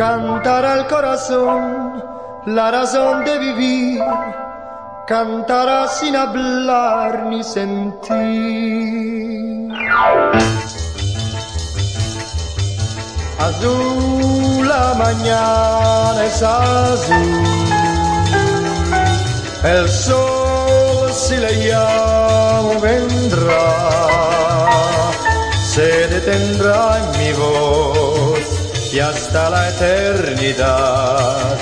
Cantará el corazón la razón de vivir, cantará sin hablar ni sentir. Azul la mañana es azul, el sol si le llamo vendrá, se detendrá en mi voz y hasta la eternidad.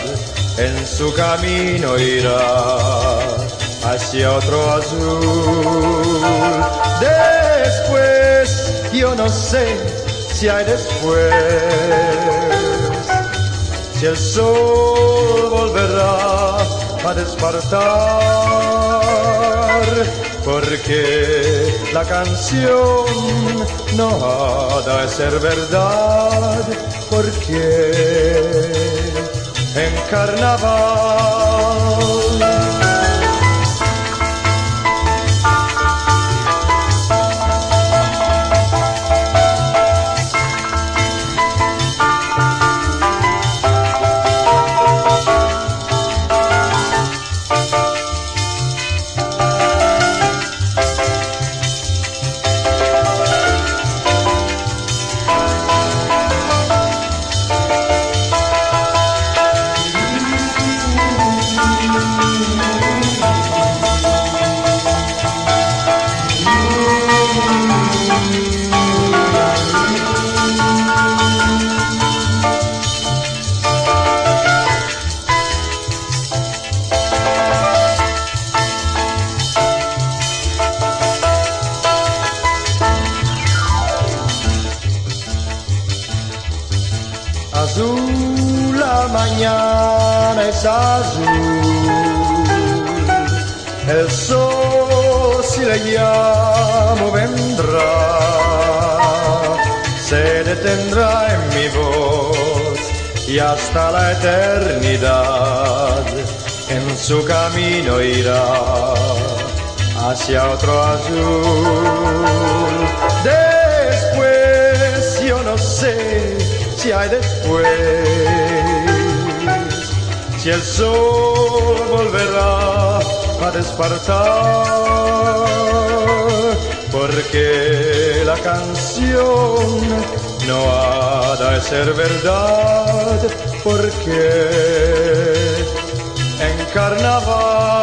En su camino irá hacia otro azul. Después, yo no sé si hay después, si el sol volverá a despertar, porque la canción no ha de ser verdad, porque en carnaval. Azul la es azul, el sol si le llamo vendrá, se detendrá en mi voz y hasta la eternidad en su camino irá hacia otro azul. Después yo no sé si hay después, si el sol volverá a despertar, porque la canción no ha de ser verdad, porque en carnaval,